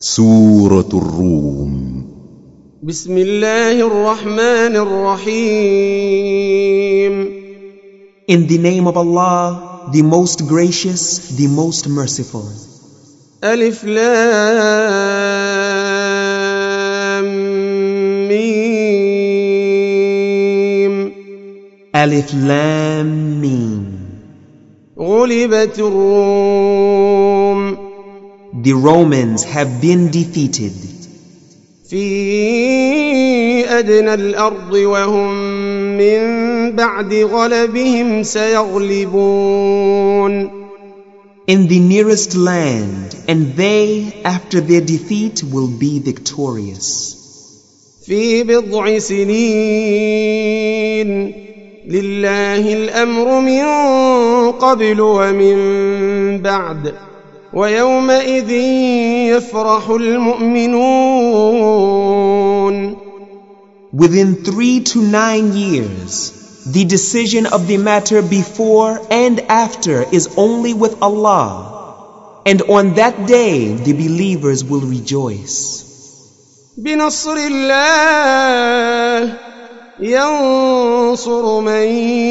سورة الروم. بسم الله الرحمن الرحيم. In the name of Allah, the most gracious, the most merciful. ألف لام ميم ألف لام ميم غلبت الروم. The Romans have been defeated في أدنى الأرض وهم من بعد غلبهم سيغلبون in the nearest land, and they, after their defeat, will be victorious. في بضع سنين لله الأمر من قبل ومن بعد ويومئذ يفرح المؤمنون Within three to nine years, the decision of the matter before and after is only with Allah. And on that day, the believers will rejoice. بنصر الله ينصر من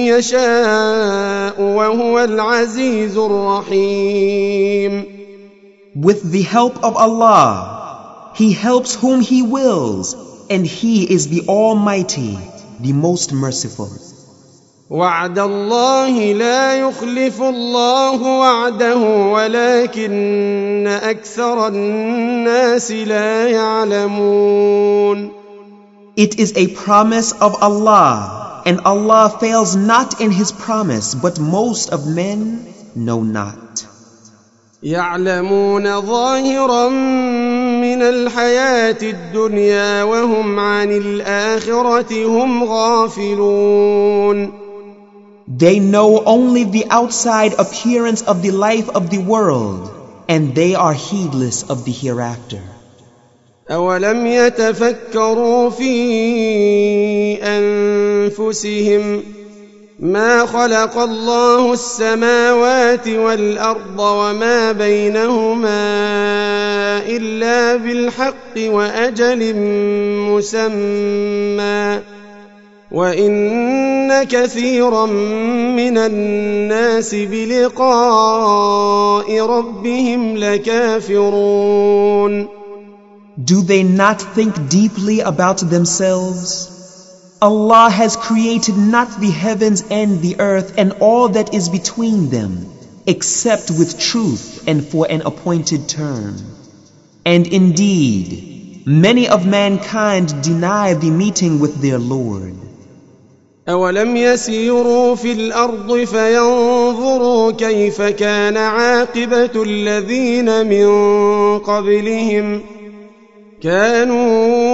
يشاء وهو العزيز الرحيم With the help of Allah, He helps whom He wills, and He is the Almighty, the most merciful. وعد الله لا يخلف الله وعده ولكن أكثر الناس لا يعلمون It is a promise of Allah, and Allah fails not in His promise, but most of men know not. يعلمون ظاهرا من الحياة الدنيا وهم عن الآخرة هم غافلون They know only the outside appearance of the life of the world, and they are heedless of the hereafter. أولم يتفكروا في أنفسهم ما خلق الله السماوات والأرض وما بينهما إلا بالحق وأجل مسمى وإن كثيرا من الناس بلقاء ربهم لكافرون Do they not think deeply about themselves? Allah has created not the heavens and the earth and all that is between them, except with truth and for an appointed term. And indeed, many of mankind deny the meeting with their Lord. أولم يسيروا في الأرض فينظروا كيف كان عاقبة الذين من قبلهم كانوا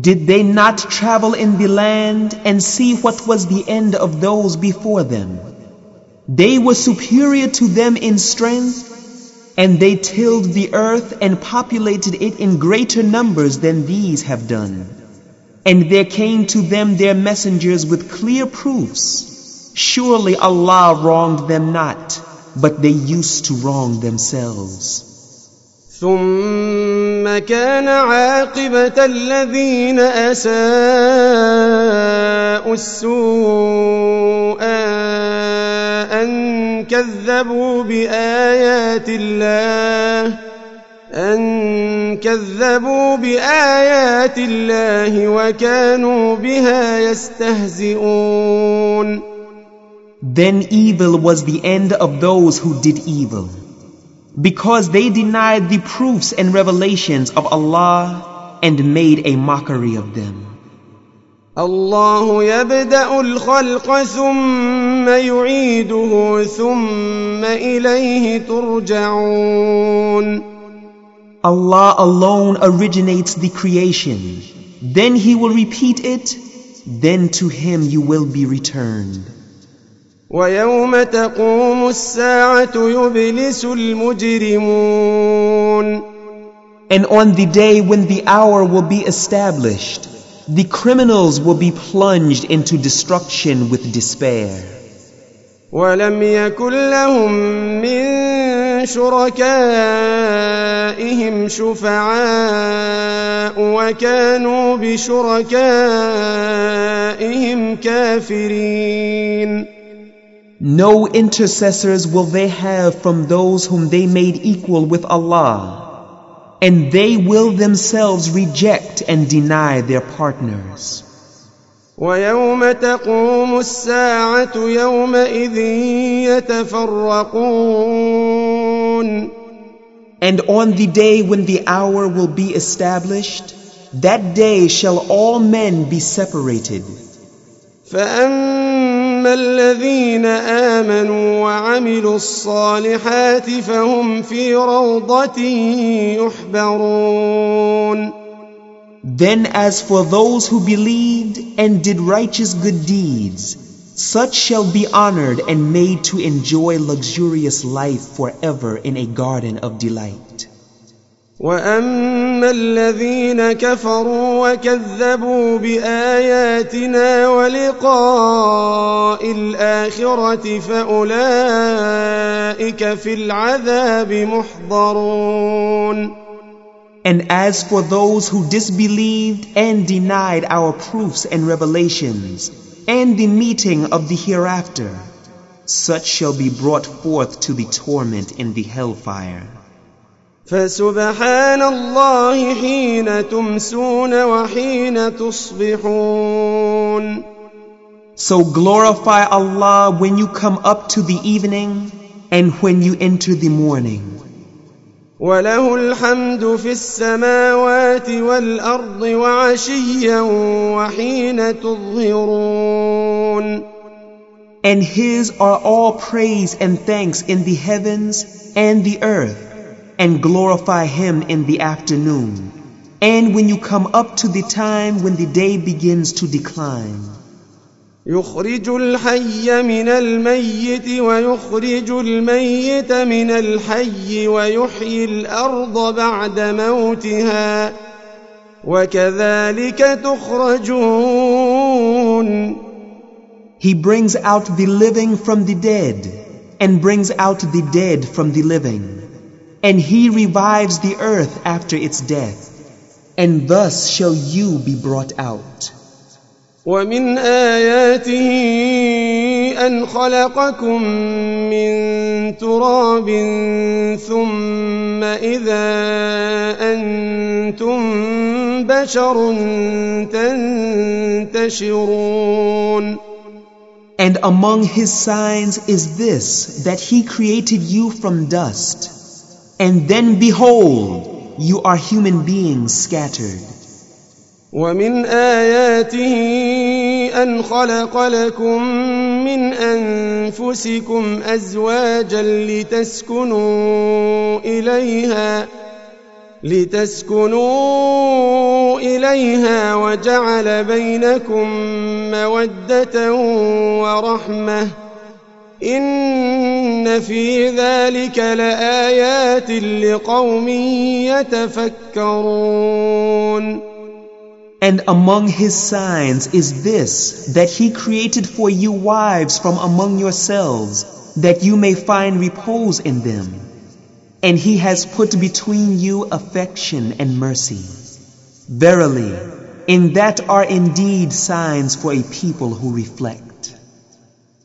Did they not travel in the land and see what was the end of those before them? They were superior to them in strength, and they tilled the earth and populated it in greater numbers than these have done. And there came to them their messengers with clear proofs. Surely Allah wronged them not, but they used to wrong themselves. ثم كان عاقبة الذين أساءوا السوء أن كذبوا بآيات الله أن كذبوا بآيات الله وكانوا بها يستهزئون. Then evil was the end of those who did evil, because they denied the proofs and revelations of Allah and made a mockery of them. الله يبدأ الخلق ثم يعيده ثم إليه ترجعون Allah alone originates the creation. Then He will repeat it. Then to Him you will be returned. ويوم تقوم الساعة يبلس المجرمون And on the day when the hour will be established, the criminals will be plunged into destruction with despair. ولم يكن لهم من شركائهم شفعاء وكانوا بشركائهم كافرين No intercessors will they have from those whom they made equal with Allah, and they will themselves reject and deny their partners. ويوم تقوم الساعة يومئذ يتفرقون And on the day when the hour will be established, that day shall all men be separated. فأما الذين آمنوا وعملوا الصالحات فهم في روضة يحبرون Then as for those who believed and did righteous good deeds, such shall be honored and made to enjoy luxurious life forever in a garden of delight. واما الذين كفروا وكذبوا باياتنا ولقاء الاخره فاولئك في العذاب محضرون And as for those who disbelieved and denied our proofs and revelations, and the meeting of the hereafter, such shall be brought forth to the torment in the hellfire. فسبحان الله حين تمسون وحين تصبحون So glorify Allah when you come up to the evening and when you enter the morning. وله الحمد في السماوات والأرض وعشيا وحين تظهرون And His are all praise and thanks in the heavens and the earth, and glorify Him in the afternoon, and when you come up to the time when the day begins to decline. يخرج الحي من الميت ويخرج الميت من الحي ويحيي الأرض بعد موتها وكذلك تخرجون He brings out the living from the dead, and brings out the dead from the living. And He revives the earth after its death, and thus shall you be brought out. ومن آياته أن خلقكم من تراب ثم إذا أنتم بشر تنتشرون And among his signs is this, that he created you from dust. And then behold, you are human beings scattered. ومن آياته أن خلق لكم من أنفسكم أزواجا لتسكنوا إليها لتسكنوا إليها وجعل بينكم مودة ورحمة في ذلك لآيات لقوم يتفكرون And among his signs is this, that he created for you wives from among yourselves, that you may find repose in them. And he has put between you affection and mercy. Verily, in that are indeed signs for a people who reflect.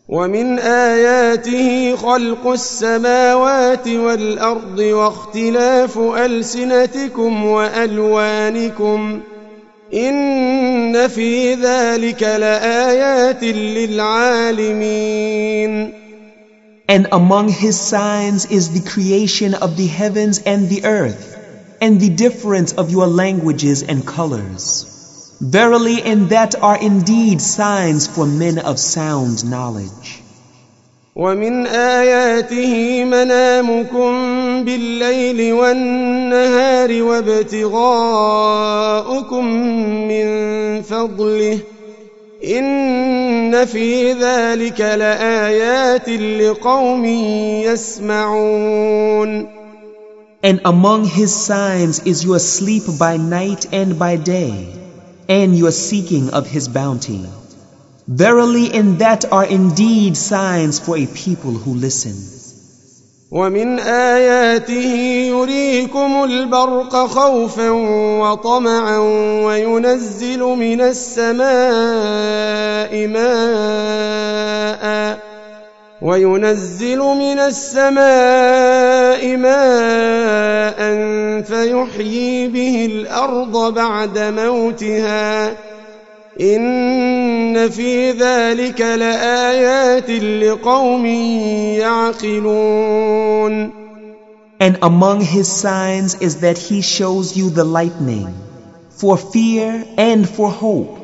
ومن آياته خلق السماوات والأرض واختلاف ألسنتكم وألوانكم إن في ذلك لآيات للعالمين And among his signs is the creation of the heavens and the earth, and the difference of your languages and colors. Verily in that are indeed signs for men of sound knowledge. ومن آياته منامكم بالليل والنهار وابتغاؤكم من فضله إن في ذلك لآيات لقوم يسمعون And among his signs is your sleep by night and by day, and your seeking of his bounty. Verily in that are indeed signs for a people who listen. ومن آياته يريكم البرق خوفا وطمعا وينزل من السماء ماء وينزل من السماء ماء فيحيي به الأرض بعد موتها إن في ذلك لآيات لقوم يعقلون And among his signs is that he shows you the lightning, for fear and for hope.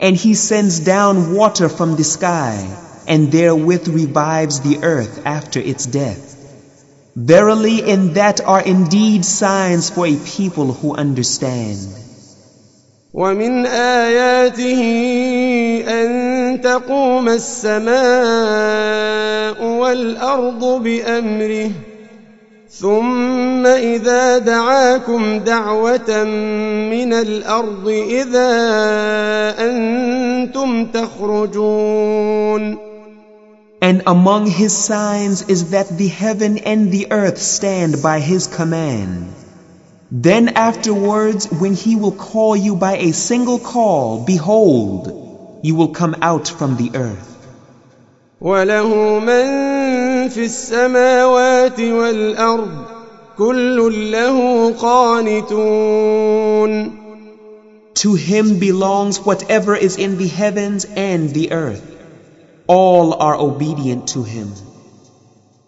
And he sends down water from the sky, and therewith revives the earth after its death. Verily in that are indeed signs for a people who understand. ومن آياته أن تقوم السماء والأرض بأمره ثم إذا دعاكم دعوة من الأرض إذا أنتم تخرجون And among his signs is that the heaven and the earth stand by his command. Then afterwards, when he will call you by a single call, behold, you will come out from the earth. وله من في السماوات والأرض كل له قانتون To him belongs whatever is in the heavens and the earth. All are obedient to him.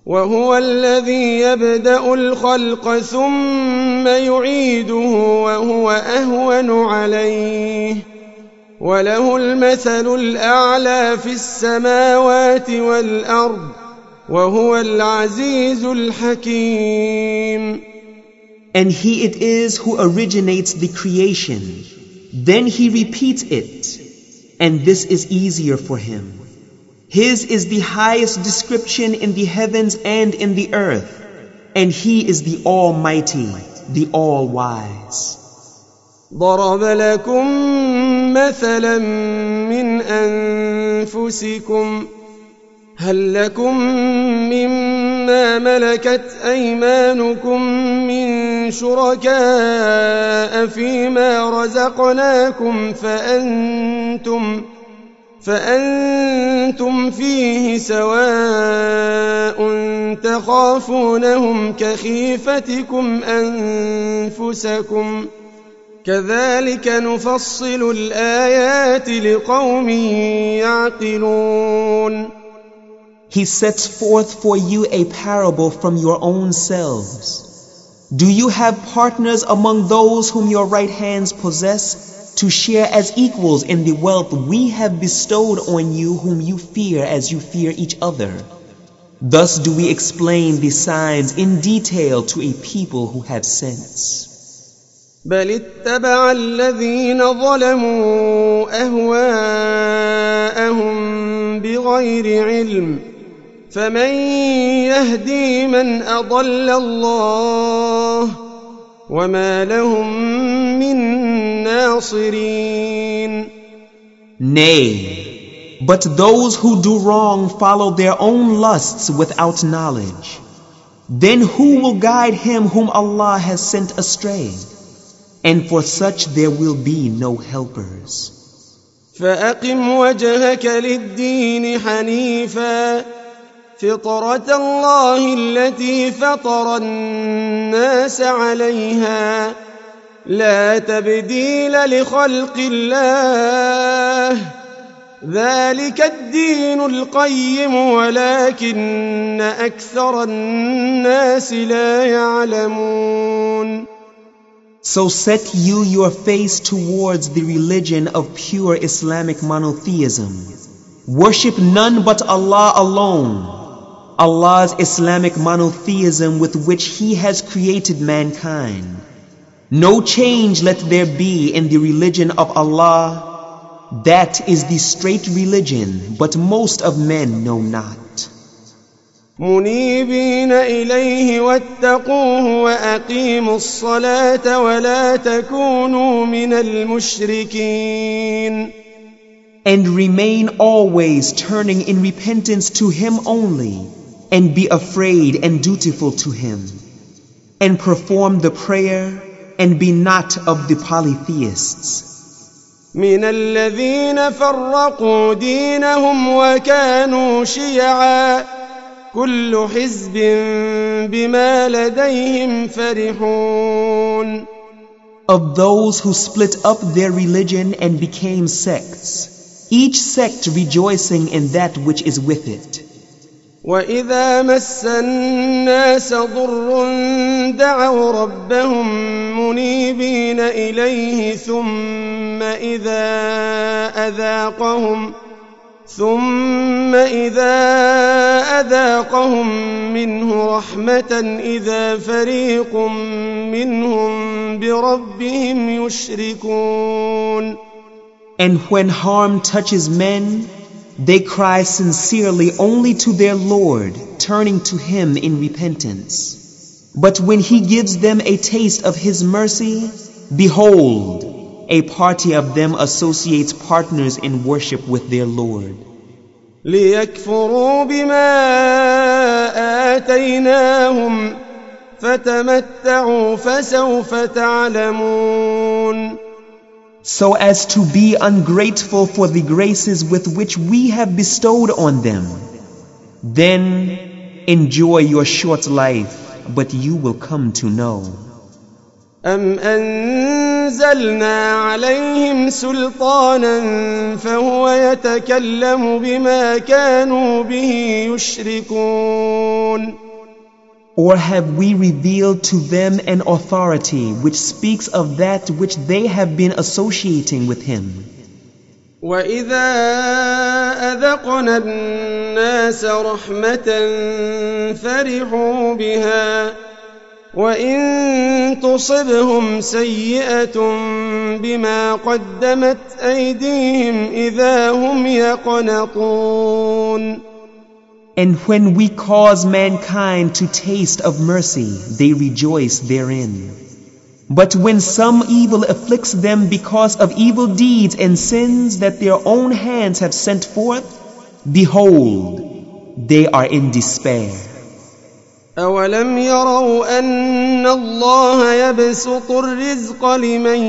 وهو الذي يبدأ الخلق ثم يعيده وهو أهون عليه وله المثل الأعلى في السماوات والأرض وهو العزيز الحكيم And he it is who originates the creation. Then he repeats it. And this is easier for him. His is the highest description in the heavens and in the earth. And he is the Almighty, the All-Wise. ضرب لكم مثلا من أنفسكم هل لكم مما ملكت أيمانكم من شركاء فيما رزقناكم فأنتم فأنتم فيه سواء تخافونهم كخيفتكم أنفسكم كذلك نفصل الآيات لقوم يعقلون He sets forth for you a parable from your own selves. Do you have partners among those whom your right hands possess to share as equals in the wealth we have bestowed on you whom you fear as you fear each other? Thus do we explain the signs in detail to a people who have sense. بل اتبع الذين ظلموا أهواءهم بغير علم فمن يهدي من أضل الله وما لهم من ناصرين Nay, but those who do wrong follow their own lusts without knowledge. Then who will guide him whom Allah has sent astray? And for such there will be no helpers. فأقم وجهك للدين حنيفا فطرة الله التي فطر الناس عليها لا تبديل لخلق الله ذلك الدين القيم ولكن أكثر الناس لا يعلمون So set you your face towards the religion of pure Islamic monotheism. Worship none but Allah alone. Allah's Islamic monotheism with which He has created mankind. No change let there be in the religion of Allah. That is the straight religion, but most of men know not. منيبين إليه واتقوه وأقيموا الصلاة ولا تكونوا من المشركين And remain always turning in repentance to Him only, and be afraid and dutiful to Him, and perform the prayer, and be not of the polytheists. من الذين فرقوا دينهم وكانوا شيعاً كل حزب بما لديهم فرحون Of those who split up their religion and became sects, each sect rejoicing in that which is with it. وإذا مس الناس ضر دعوا ربهم منيبين إليه ثم إذا أذاقهم ۖ ثم إذا أذاقهم منه رحمة إذا فريق منهم بربهم يشركون And when harm touches men, they cry sincerely only to their Lord, turning to Him in repentance. But when He gives them a taste of His mercy, behold, a party of them associates partners in worship with their Lord. ليكفروا بما آتيناهم فتمتعوا فسوف تعلمون So as to be ungrateful for the graces with which we have bestowed on them. Then enjoy your short life, but you will come to know. أم أنزلنا عليهم سلطانا فهو يتكلم بما كانوا به يشركون Or have we revealed to them an authority which speaks of that which they have been associating with him? وإذا أذقنا الناس رحمة فرحوا بها وإن تصبهم سيئة بما قدمت أيديهم إذا هم يقنطون And when we cause mankind to taste of mercy, they rejoice therein. But when some evil afflicts them because of evil deeds and sins that their own hands have sent forth, behold, they are in despair. أولم يروا أن الله يبسط الرزق لمن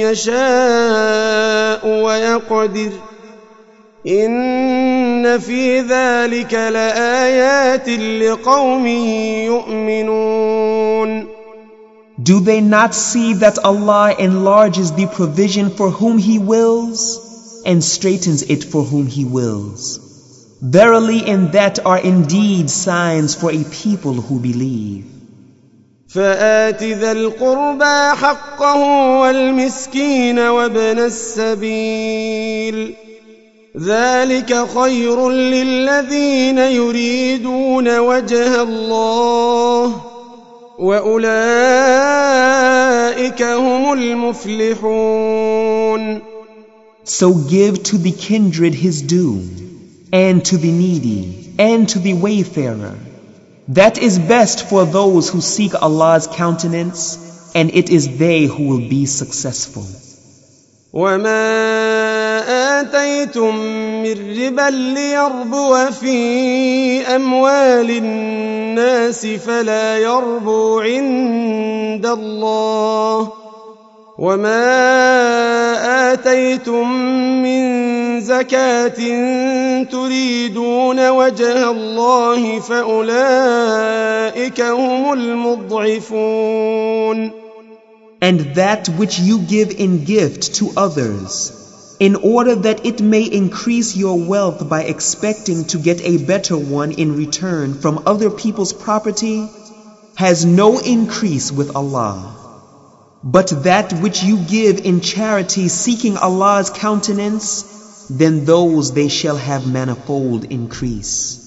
يشاء ويقدر إن في ذلك لآيات لقوم يؤمنون Do they not see that Allah enlarges the provision for whom He wills and straightens it for whom He wills? Verily in that are indeed signs for a people who believe. فآت ذا القربى حقه والمسكين وابن السبيل ذلك خير للذين يريدون وجه الله وأولئك هم المفلحون So give to the kindred his due and to the needy, and to the wayfarer. That is best for those who seek Allah's countenance, and it is they who will be successful. وما آتيتم من ربا ليربو في أموال الناس فلا يربو عند الله وما آتيتم من زكاة تريدون وجه الله فأولئك هم المضعفون. And that which you give in gift to others, in order that it may increase your wealth by expecting to get a better one in return from other people's property, has no increase with Allah. But that which you give in charity seeking Allah's countenance, then those they shall have manifold increase.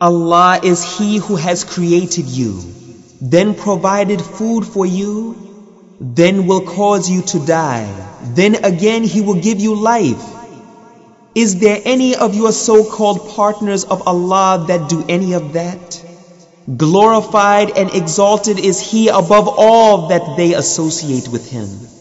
Allah is He who has created you, then provided food for you, then will cause you to die, then again He will give you life. Is there any of your so-called partners of Allah that do any of that? Glorified and exalted is He above all that they associate with Him.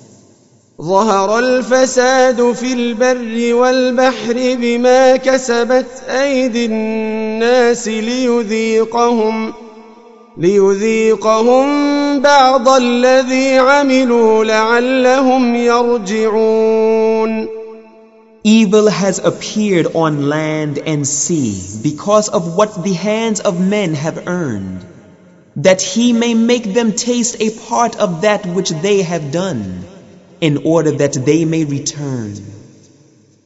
ظهر الفساد في البر والبحر بما كسبت أيدي الناس ليذيقهم ليذيقهم بعض الذي عملوا لعلهم يرجعون Evil has appeared on land and sea because of what the hands of men have earned, that he may make them taste a part of that which they have done. in order that they may return.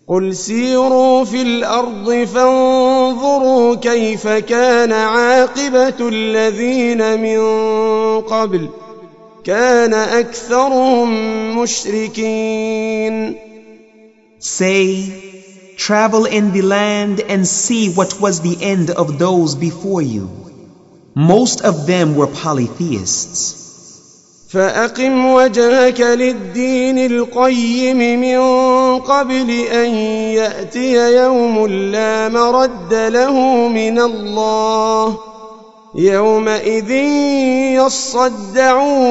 قل سيروا في الأرض فانظروا كيف كان عاقبة الذين من قبل كان أكثرهم مشركين Say, travel in the land and see what was the end of those before you. Most of them were polytheists. فأقم وجهك للدين القيم من قبل أن يأتي يوم لا مرد له من الله يومئذ يصدعون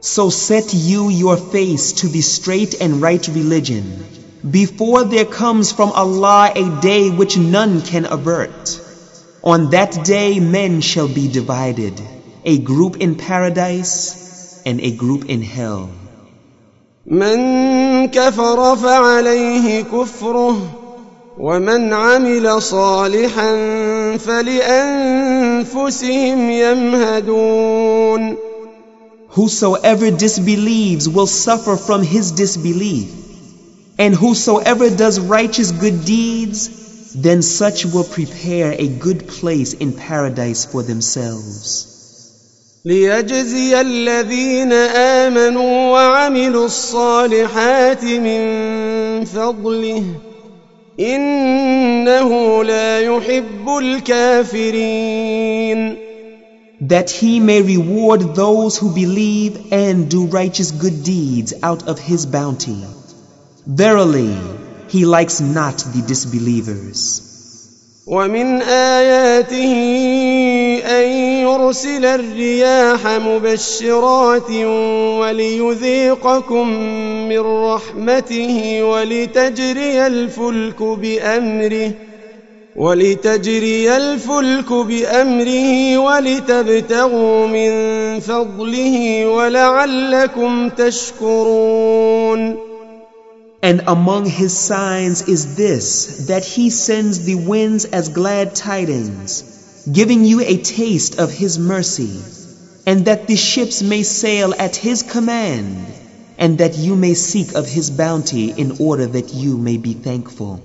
So set you your face to the straight and right religion before there comes from Allah a day which none can avert. On that day men shall be divided a group in paradise and a group in hell. من كفر فعليه كفره ومن عمل صالحا فلأنفسهم يمهدون Whosoever disbelieves will suffer from his disbelief, and whosoever does righteous good deeds, then such will prepare a good place in paradise for themselves. ليجزي الذين آمنوا وعملوا الصالحات من فضله إنه لا يحب الكافرين That he may reward those who believe and do righteous good deeds out of his bounty. Verily, he likes not the disbelievers. ومن آياته أن يرسل الرياح مبشرات وليذيقكم من رحمته ولتجري الفلك بأمره ولتجري الفلك بأمره ولتبتغوا من فضله ولعلكم تشكرون. And among his signs is this, that he sends the winds as glad tidings, giving you a taste of his mercy, and that the ships may sail at his command, and that you may seek of his bounty in order that you may be thankful.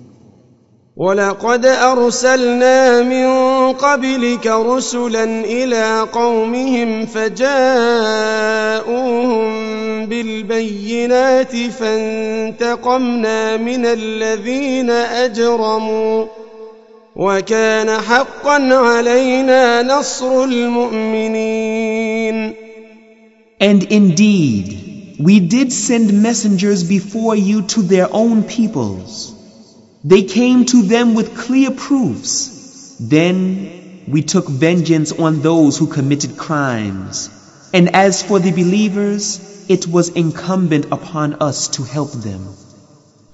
ولقد أرسلنا من قبلك رسلا إلى قومهم فجاءوهم بالبينات فانتقمنا من الذين أجرموا وكان حقا علينا نصر المؤمنين And indeed, we did send messengers before you to their own peoples. They came to them with clear proofs. Then we took vengeance on those who committed crimes. And as for the believers, it was incumbent upon us to help them.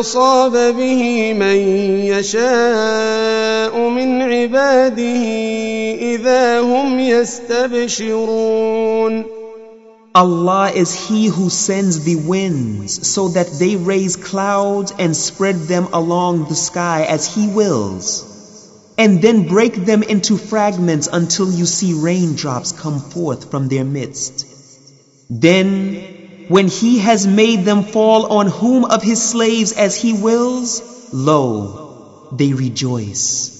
أصاب به من يشاء من عباده إذا هم يستبشرون Allah is He who sends the winds so that they raise clouds and spread them along the sky as He wills, and then break them into fragments until you see raindrops come forth from their midst. Then, when He has made them fall on whom of His slaves as He wills, lo, they rejoice.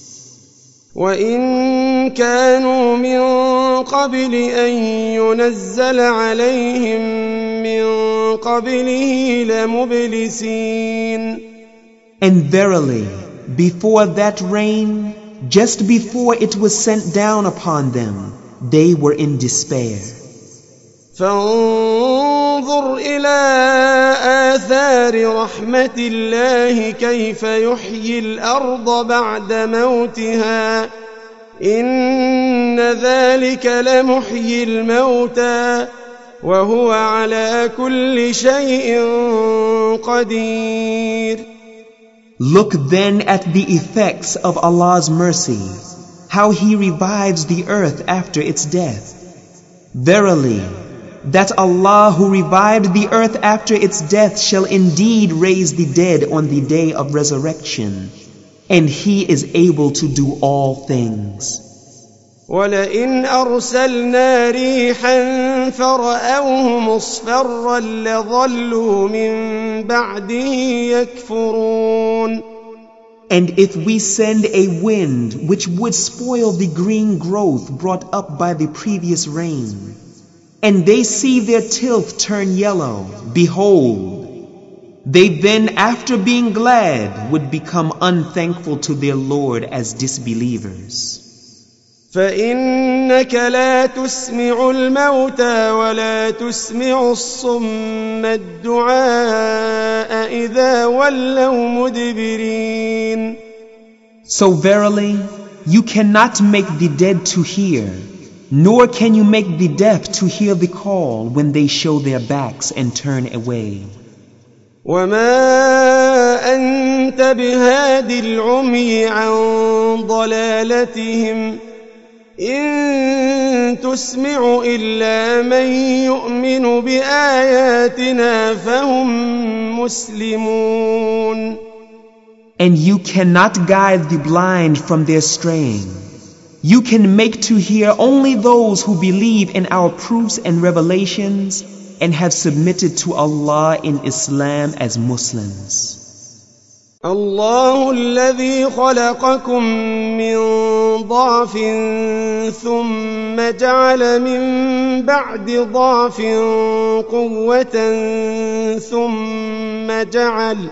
وإن كانوا من قبل أن ينزل عليهم من قبله لمبلسين And verily, before that rain, just before it was sent down upon them, they were in despair. فانظر إلى آثار رحمة الله كيف يحيي الأرض بعد موتها إن ذلك لمحيي الموتى وهو على كل شيء قدير Look then at the effects of Allah's mercy, how He revives the earth after its death. Verily, that Allah who revived the earth after its death shall indeed raise the dead on the day of resurrection, and He is able to do all things. ولئن أرسلنا ريحا فرأوه مصفرا لظلوا من بعده يكفرون And if we send a wind which would spoil the green growth brought up by the previous rain, and they see their tilth turn yellow, behold, they then after being glad would become unthankful to their Lord as disbelievers. فإنك لا تسمع الموتى ولا تسمع الصم الدعاء إذا ولوا مدبرين So verily, you cannot make the dead to hear, nor can you make the deaf to hear the call when they show their backs and turn away. وما أنت بهاد العمي عن ضلالتهم إن تسمع إلا من يؤمن بآياتنا فهم مسلمون And you cannot guide the blind from their straying. You can make to hear only those who believe in our proofs and revelations and have submitted to Allah in Islam as Muslims. الله الذي خلقكم من ضعف ثم جعل من بعد ضعف قوة ثم جعل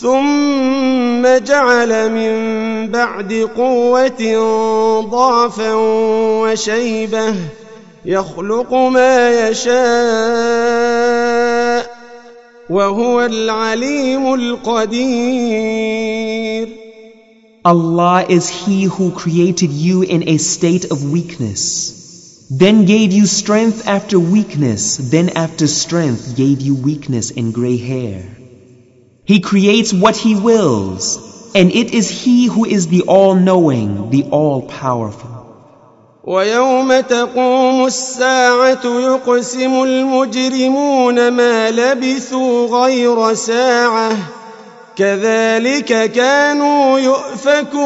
ثم جعل من بعد قوة ضعفا وشيبة يخلق ما يشاء وهو العليم القدير Allah is He who created you in a state of weakness, then gave you strength after weakness, then after strength gave you weakness and gray hair. He creates what He wills, and it is He who is the all-knowing, the all-powerful. ويوم تقوم الساعة يقسم المجرمون ما لبثوا غير ساعة كذلك كانوا يؤفكون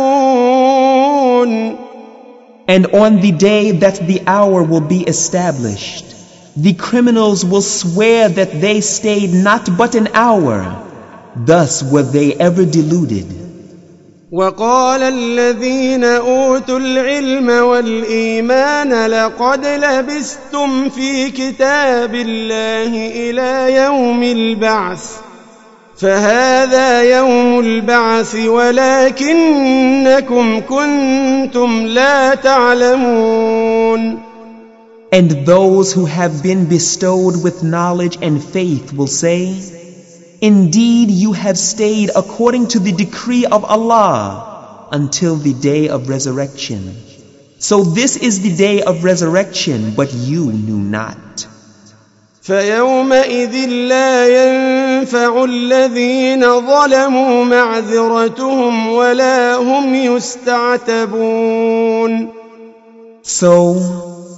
And on the day that the hour will be established, the criminals will swear that they stayed not but an hour. Thus were they ever deluded. وقال الذين أوتوا العلم والإيمان لقد لبستم في كتاب الله إلى يوم البعث فهذا يوم البعث ولكنكم كنتم لا تعلمون And those who have been bestowed with knowledge and faith will say, Indeed, you have stayed according to the decree of Allah until the day of resurrection. So this is the day of resurrection, but you knew not. فيومئذ لا ينفع الذين ظلموا معذرتهم ولا هم يستعتبون So,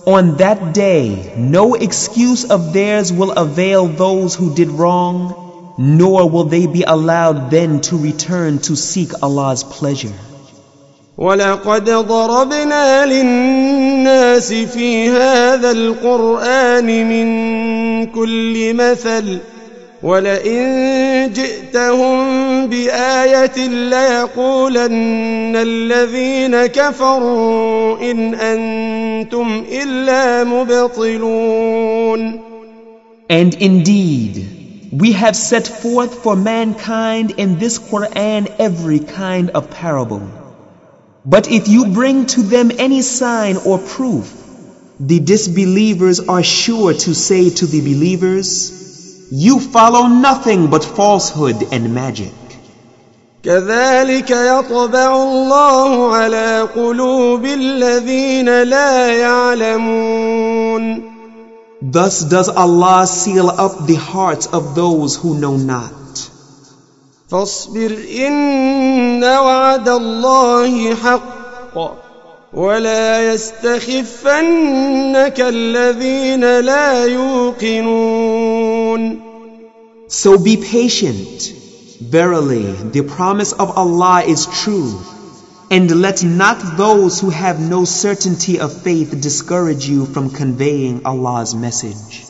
on that day, no excuse of theirs will avail those who did wrong, nor will they be allowed then to return to seek Allah's pleasure. ولقد ضربنا للناس في هذا القرآن من كل مثل ولئن جئتهم بآية ليقولن الذين كفروا إن أنتم إلا مبطلون And indeed, we have set forth for mankind in this Quran every kind of parable. But if you bring to them any sign or proof, the disbelievers are sure to say to the believers, You follow nothing but falsehood and magic. كذلك يطبع الله على قلوب الذين لا يعلمون Thus does Allah seal up the hearts of those who know not. فاصبر إن وعد الله حق ولا يستخفنك الذين لا يوقنون So be patient. Verily, the promise of Allah is true. And let not those who have no certainty of faith discourage you from conveying Allah's message.